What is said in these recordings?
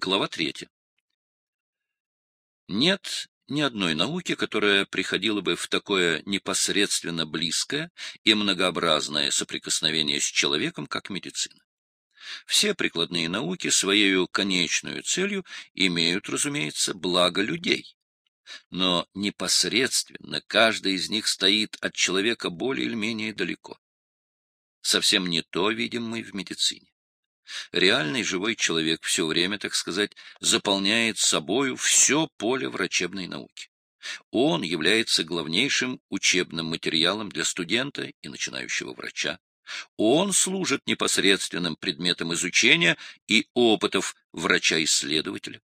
Глава третья. Нет ни одной науки, которая приходила бы в такое непосредственно близкое и многообразное соприкосновение с человеком, как медицина. Все прикладные науки своей конечную целью имеют, разумеется, благо людей. Но непосредственно каждый из них стоит от человека более или менее далеко. Совсем не то видим мы в медицине. Реальный живой человек все время, так сказать, заполняет собою все поле врачебной науки. Он является главнейшим учебным материалом для студента и начинающего врача. Он служит непосредственным предметом изучения и опытов врача-исследователя.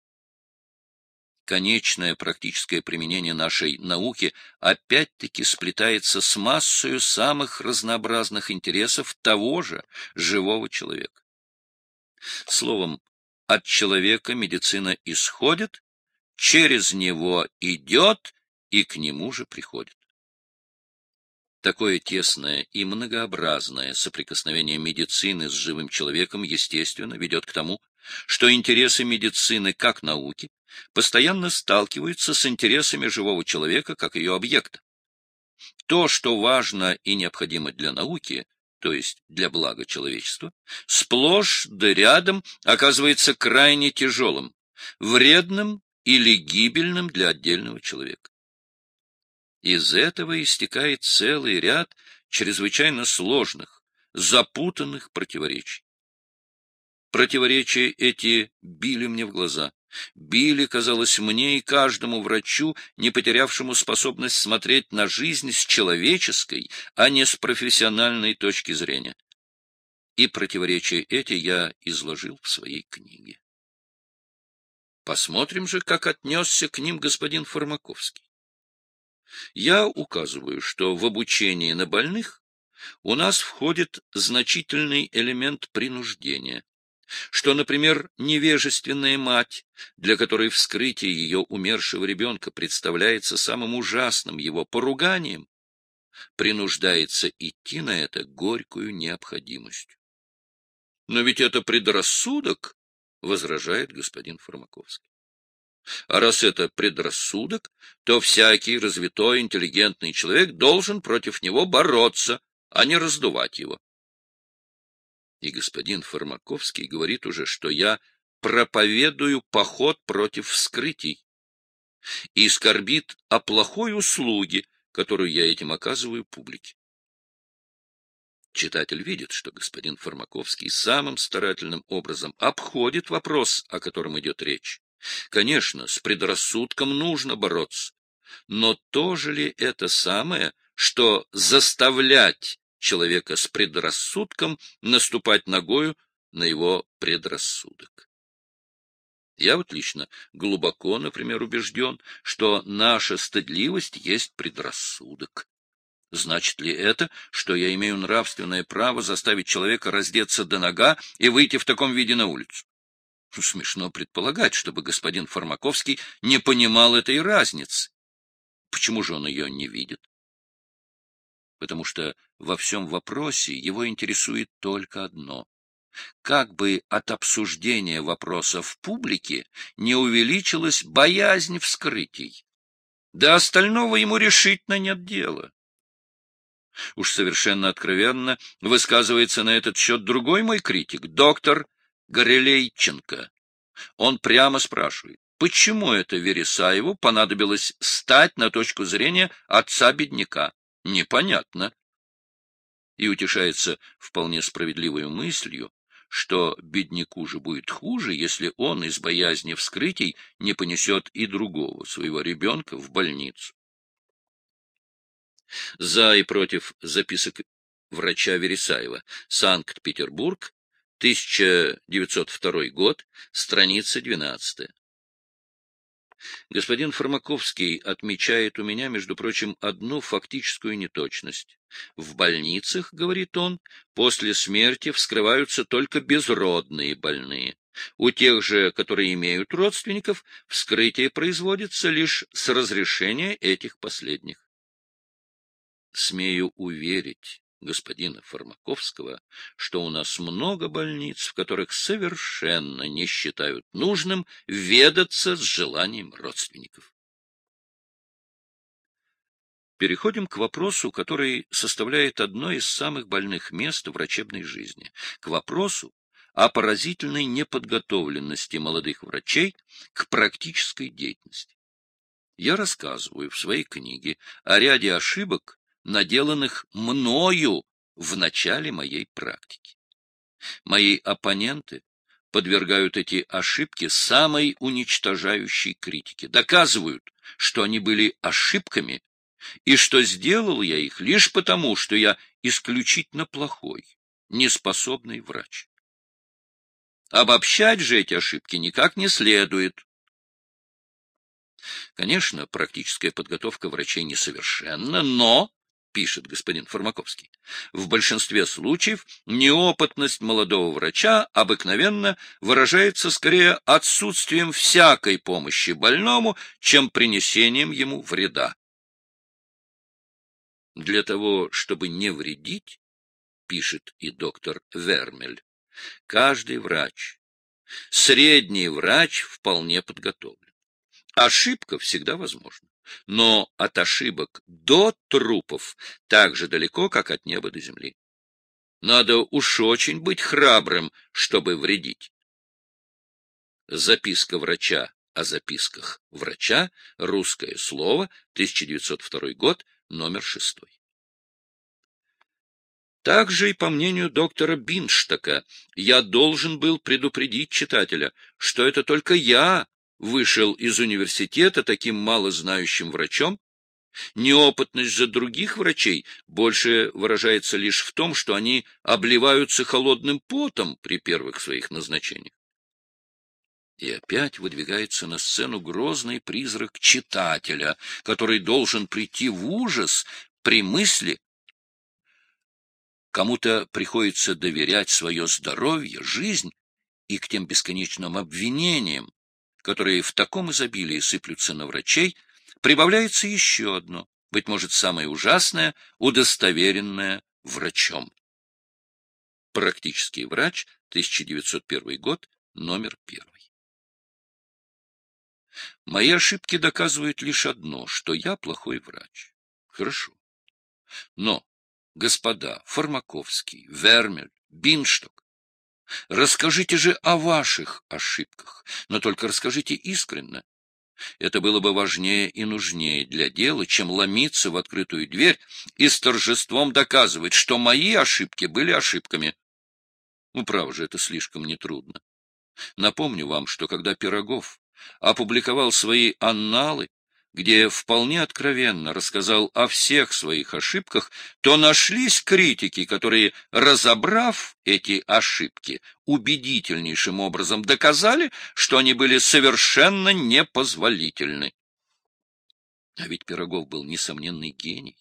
Конечное практическое применение нашей науки опять-таки сплетается с массою самых разнообразных интересов того же живого человека. Словом, от человека медицина исходит, через него идет и к нему же приходит. Такое тесное и многообразное соприкосновение медицины с живым человеком, естественно, ведет к тому, что интересы медицины как науки постоянно сталкиваются с интересами живого человека как ее объекта. То, что важно и необходимо для науки, то есть для блага человечества, сплошь да рядом оказывается крайне тяжелым, вредным или гибельным для отдельного человека. Из этого истекает целый ряд чрезвычайно сложных, запутанных противоречий. Противоречия эти били мне в глаза, били, казалось мне и каждому врачу, не потерявшему способность смотреть на жизнь с человеческой, а не с профессиональной точки зрения. И противоречия эти я изложил в своей книге. Посмотрим же, как отнесся к ним господин Фармаковский. Я указываю, что в обучении на больных у нас входит значительный элемент принуждения, что, например, невежественная мать, для которой вскрытие ее умершего ребенка представляется самым ужасным его поруганием, принуждается идти на это горькую необходимостью. Но ведь это предрассудок, — возражает господин Фармаковский. А раз это предрассудок, то всякий развитой, интеллигентный человек должен против него бороться, а не раздувать его. И господин Фармаковский говорит уже, что я проповедую поход против вскрытий и скорбит о плохой услуге, которую я этим оказываю публике. Читатель видит, что господин Фармаковский самым старательным образом обходит вопрос, о котором идет речь. Конечно, с предрассудком нужно бороться, но то же ли это самое, что заставлять человека с предрассудком наступать ногою на его предрассудок. Я вот лично глубоко, например, убежден, что наша стыдливость есть предрассудок. Значит ли это, что я имею нравственное право заставить человека раздеться до нога и выйти в таком виде на улицу? Ну, смешно предполагать, чтобы господин Фармаковский не понимал этой разницы. Почему же он ее не видит? Потому что во всем вопросе его интересует только одно — как бы от обсуждения вопроса в публике не увеличилась боязнь вскрытий. До остального ему решительно нет дела. Уж совершенно откровенно высказывается на этот счет другой мой критик, доктор Горелейченко. Он прямо спрашивает, почему это Вересаеву понадобилось стать на точку зрения отца-бедняка? Непонятно. И утешается вполне справедливой мыслью, что бедняку же будет хуже, если он из боязни вскрытий не понесет и другого своего ребенка в больницу. За и против записок врача Вересаева. Санкт-Петербург, 1902 год, страница 12. Господин Фармаковский отмечает у меня, между прочим, одну фактическую неточность. В больницах, говорит он, после смерти вскрываются только безродные больные. У тех же, которые имеют родственников, вскрытие производится лишь с разрешения этих последних. Смею уверить, господина Фармаковского, что у нас много больниц, в которых совершенно не считают нужным ведаться с желанием родственников. Переходим к вопросу, который составляет одно из самых больных мест врачебной жизни, к вопросу о поразительной неподготовленности молодых врачей к практической деятельности. Я рассказываю в своей книге о ряде ошибок, наделанных мною в начале моей практики. Мои оппоненты подвергают эти ошибки самой уничтожающей критике, доказывают, что они были ошибками и что сделал я их лишь потому, что я исключительно плохой, неспособный врач. Обобщать же эти ошибки никак не следует. Конечно, практическая подготовка врачей несовершенна, но, пишет господин Фармаковский, в большинстве случаев неопытность молодого врача обыкновенно выражается скорее отсутствием всякой помощи больному, чем принесением ему вреда. Для того, чтобы не вредить, пишет и доктор Вермель, каждый врач, средний врач вполне подготовлен. Ошибка всегда возможна, но от ошибок до трупов так же далеко, как от неба до земли. Надо уж очень быть храбрым, чтобы вредить. Записка врача о записках врача, русское слово, 1902 год, номер шестой. Также и по мнению доктора Бинштака, я должен был предупредить читателя, что это только я вышел из университета таким малознающим врачом. Неопытность же других врачей больше выражается лишь в том, что они обливаются холодным потом при первых своих назначениях. И опять выдвигается на сцену грозный призрак читателя, который должен прийти в ужас при мысли, кому-то приходится доверять свое здоровье, жизнь и к тем бесконечным обвинениям, которые в таком изобилии сыплются на врачей, прибавляется еще одно, быть может, самое ужасное, удостоверенное врачом. Практический врач, 1901 год, номер первый. Мои ошибки доказывают лишь одно, что я плохой врач. Хорошо. Но, господа Фармаковский, Вермель, Биншток, расскажите же о ваших ошибках, но только расскажите искренно. Это было бы важнее и нужнее для дела, чем ломиться в открытую дверь и с торжеством доказывать, что мои ошибки были ошибками. Ну, право же, это слишком нетрудно. Напомню вам, что когда Пирогов опубликовал свои анналы, где вполне откровенно рассказал о всех своих ошибках, то нашлись критики, которые, разобрав эти ошибки, убедительнейшим образом доказали, что они были совершенно непозволительны. А ведь Пирогов был несомненный гений,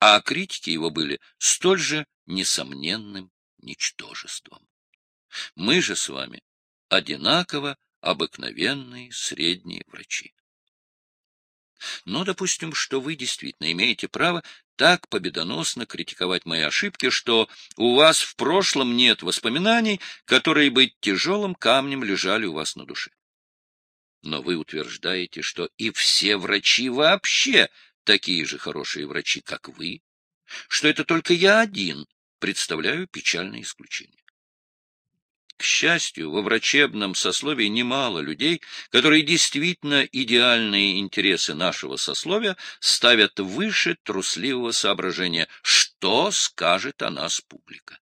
а критики его были столь же несомненным ничтожеством. Мы же с вами одинаково обыкновенные средние врачи. Но допустим, что вы действительно имеете право так победоносно критиковать мои ошибки, что у вас в прошлом нет воспоминаний, которые бы тяжелым камнем лежали у вас на душе. Но вы утверждаете, что и все врачи вообще такие же хорошие врачи, как вы, что это только я один представляю печальное исключение. К счастью, во врачебном сословии немало людей, которые действительно идеальные интересы нашего сословия ставят выше трусливого соображения, что скажет о нас публика.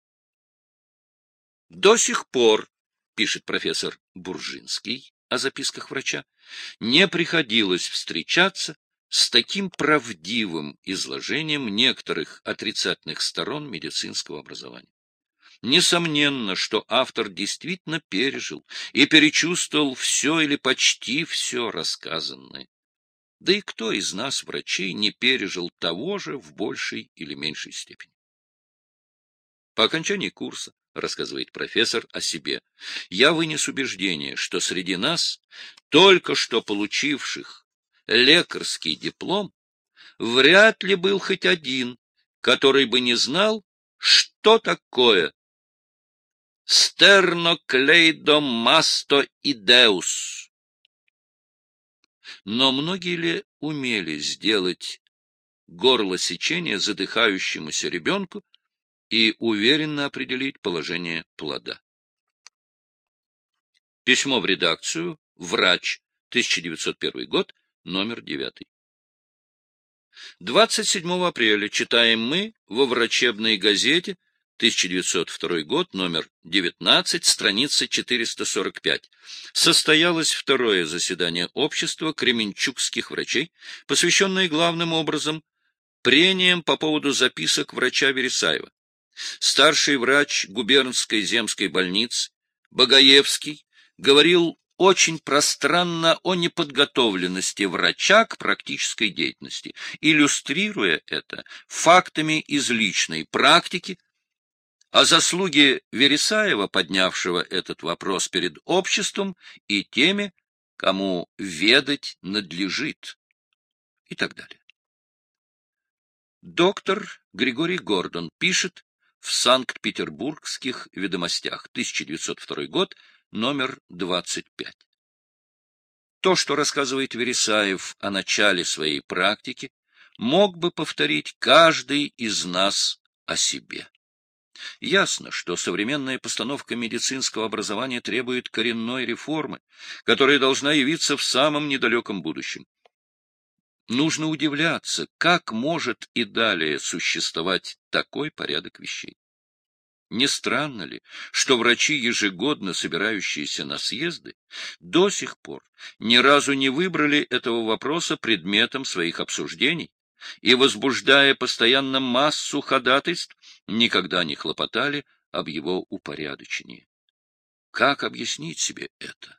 До сих пор, пишет профессор Буржинский о записках врача, не приходилось встречаться с таким правдивым изложением некоторых отрицательных сторон медицинского образования. Несомненно, что автор действительно пережил и перечувствовал все или почти все рассказанное. Да и кто из нас, врачей, не пережил того же в большей или меньшей степени? По окончании курса, рассказывает профессор о себе, я вынес убеждение, что среди нас, только что получивших лекарский диплом, вряд ли был хоть один, который бы не знал, Что такое стерноклейдомастоидеус? Но многие ли умели сделать горло сечения задыхающемуся ребенку и уверенно определить положение плода? Письмо в редакцию. Врач. 1901 год. Номер 9. 27 апреля читаем мы во врачебной газете 1902 год, номер 19, страница 445. Состоялось второе заседание общества кременчугских врачей, посвященное главным образом прениям по поводу записок врача Вересаева. Старший врач губернской земской больницы Багаевский говорил очень пространно о неподготовленности врача к практической деятельности, иллюстрируя это фактами из личной практики, о заслуге Вересаева, поднявшего этот вопрос перед обществом и теми, кому ведать надлежит, и так далее. Доктор Григорий Гордон пишет в Санкт-Петербургских ведомостях, 1902 год, номер 25. То, что рассказывает Вересаев о начале своей практики, мог бы повторить каждый из нас о себе. Ясно, что современная постановка медицинского образования требует коренной реформы, которая должна явиться в самом недалеком будущем. Нужно удивляться, как может и далее существовать такой порядок вещей. Не странно ли, что врачи, ежегодно собирающиеся на съезды, до сих пор ни разу не выбрали этого вопроса предметом своих обсуждений и, возбуждая постоянно массу ходатайств, никогда не хлопотали об его упорядочении? Как объяснить себе это?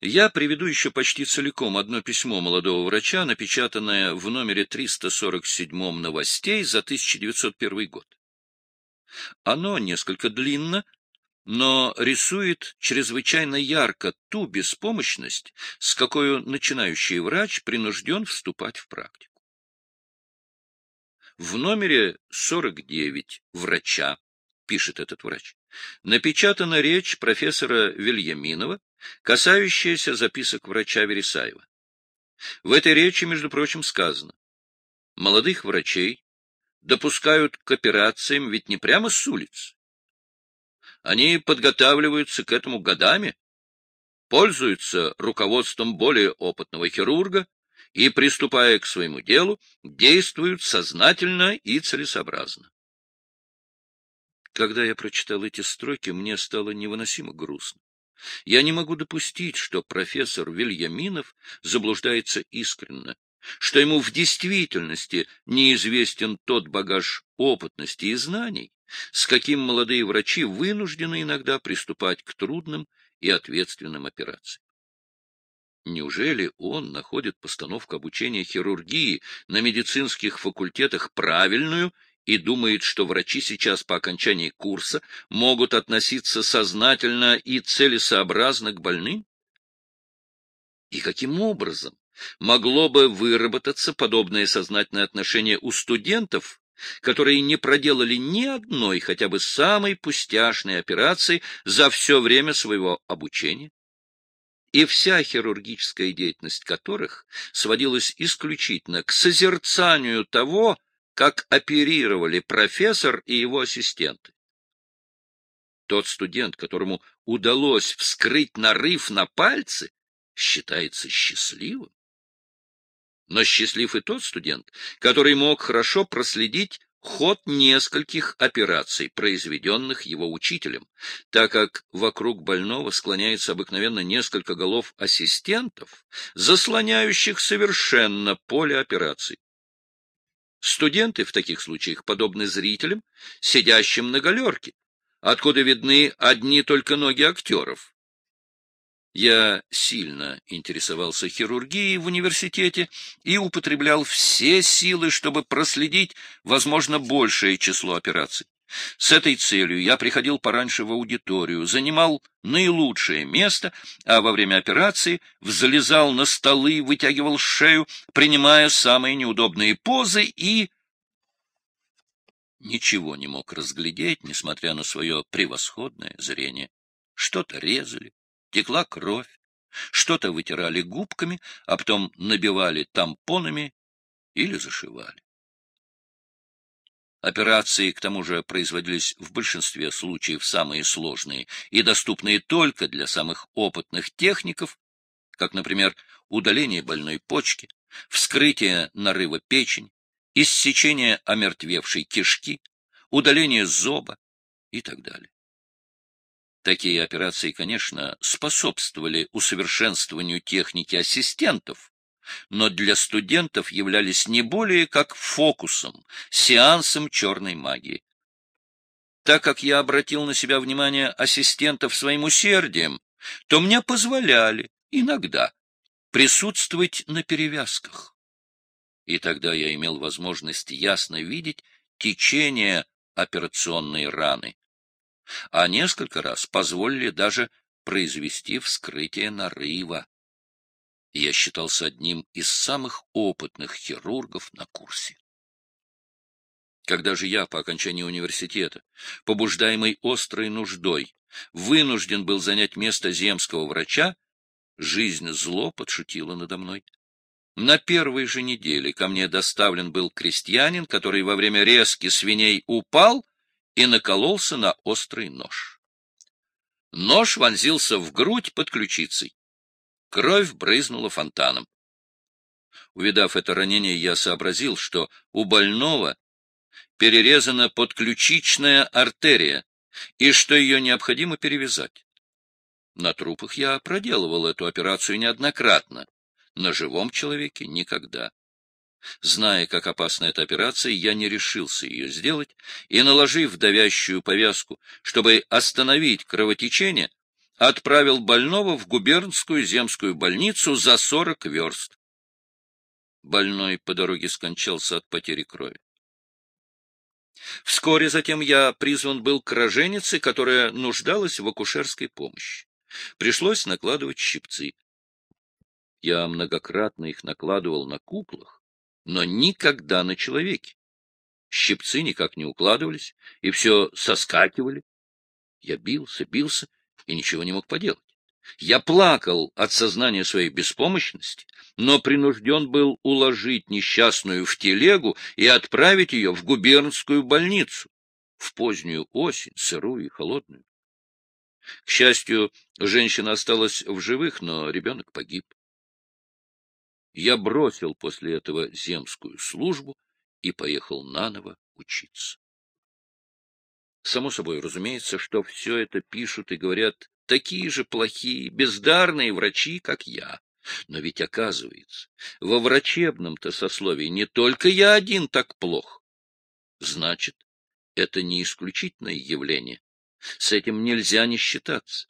Я приведу еще почти целиком одно письмо молодого врача, напечатанное в номере 347 новостей за 1901 год. Оно несколько длинно, но рисует чрезвычайно ярко ту беспомощность, с какой начинающий врач принужден вступать в практику. В номере 49 врача, пишет этот врач, напечатана речь профессора Вильяминова, касающаяся записок врача Вересаева. В этой речи, между прочим, сказано, молодых врачей допускают к операциям ведь не прямо с улиц. Они подготавливаются к этому годами, пользуются руководством более опытного хирурга и, приступая к своему делу, действуют сознательно и целесообразно. Когда я прочитал эти строки, мне стало невыносимо грустно. Я не могу допустить, что профессор Вильяминов заблуждается искренно, что ему в действительности неизвестен тот багаж опытности и знаний, с каким молодые врачи вынуждены иногда приступать к трудным и ответственным операциям. Неужели он находит постановку обучения хирургии на медицинских факультетах правильную и думает, что врачи сейчас по окончании курса могут относиться сознательно и целесообразно к больным? И каким образом могло бы выработаться подобное сознательное отношение у студентов, которые не проделали ни одной хотя бы самой пустяшной операции за все время своего обучения, и вся хирургическая деятельность которых сводилась исключительно к созерцанию того, как оперировали профессор и его ассистенты. Тот студент, которому удалось вскрыть нарыв на пальце, считается счастливым. Но счастлив и тот студент, который мог хорошо проследить ход нескольких операций, произведенных его учителем, так как вокруг больного склоняется обыкновенно несколько голов ассистентов, заслоняющих совершенно поле операций. Студенты в таких случаях подобны зрителям, сидящим на галерке, откуда видны одни только ноги актеров. Я сильно интересовался хирургией в университете и употреблял все силы, чтобы проследить, возможно, большее число операций. С этой целью я приходил пораньше в аудиторию, занимал наилучшее место, а во время операции взлезал на столы, вытягивал шею, принимая самые неудобные позы и... ничего не мог разглядеть, несмотря на свое превосходное зрение. Что-то резали, текла кровь, что-то вытирали губками, а потом набивали тампонами или зашивали. Операции, к тому же, производились в большинстве случаев самые сложные и доступные только для самых опытных техников, как, например, удаление больной почки, вскрытие нарыва печени, иссечение омертвевшей кишки, удаление зоба и так далее. Такие операции, конечно, способствовали усовершенствованию техники ассистентов, но для студентов являлись не более как фокусом, сеансом черной магии. Так как я обратил на себя внимание ассистентов своим усердием, то мне позволяли иногда присутствовать на перевязках. И тогда я имел возможность ясно видеть течение операционной раны. А несколько раз позволили даже произвести вскрытие нарыва я считался одним из самых опытных хирургов на курсе. Когда же я по окончании университета, побуждаемый острой нуждой, вынужден был занять место земского врача, жизнь зло подшутила надо мной. На первой же неделе ко мне доставлен был крестьянин, который во время резки свиней упал и накололся на острый нож. Нож вонзился в грудь под ключицей. Кровь брызнула фонтаном. Увидав это ранение, я сообразил, что у больного перерезана подключичная артерия и что ее необходимо перевязать. На трупах я проделывал эту операцию неоднократно, на живом человеке никогда. Зная, как опасна эта операция, я не решился ее сделать, и, наложив давящую повязку, чтобы остановить кровотечение, отправил больного в губернскую земскую больницу за сорок верст. Больной по дороге скончался от потери крови. Вскоре затем я призван был к роженице, которая нуждалась в акушерской помощи. Пришлось накладывать щипцы. Я многократно их накладывал на куклах, но никогда на человеке. Щипцы никак не укладывались, и все соскакивали. Я бился, бился, и ничего не мог поделать. Я плакал от сознания своей беспомощности, но принужден был уложить несчастную в телегу и отправить ее в губернскую больницу в позднюю осень, сырую и холодную. К счастью, женщина осталась в живых, но ребенок погиб. Я бросил после этого земскую службу и поехал наново учиться. Само собой разумеется, что все это пишут и говорят такие же плохие, бездарные врачи, как я. Но ведь оказывается, во врачебном-то сословии не только я один так плох. Значит, это не исключительное явление. С этим нельзя не считаться.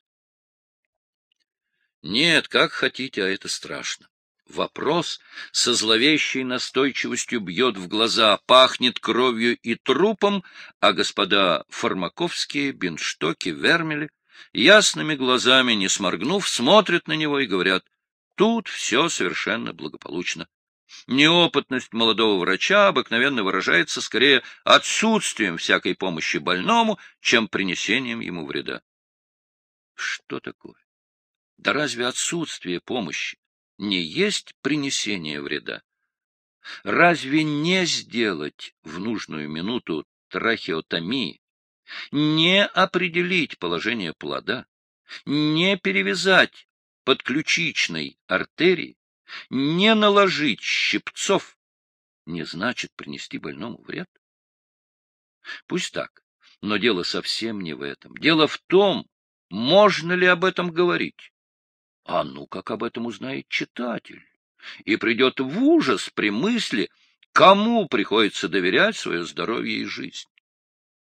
Нет, как хотите, а это страшно. Вопрос со зловещей настойчивостью бьет в глаза, пахнет кровью и трупом, а господа Фармаковские, Бенштоки, Вермели ясными глазами, не сморгнув, смотрят на него и говорят, тут все совершенно благополучно. Неопытность молодого врача обыкновенно выражается скорее отсутствием всякой помощи больному, чем принесением ему вреда. Что такое? Да разве отсутствие помощи не есть принесение вреда? Разве не сделать в нужную минуту трахеотомии, не определить положение плода, не перевязать подключичной артерии, не наложить щипцов, не значит принести больному вред? Пусть так, но дело совсем не в этом. Дело в том, можно ли об этом говорить. А ну, как об этом узнает читатель, и придет в ужас при мысли, кому приходится доверять свое здоровье и жизнь.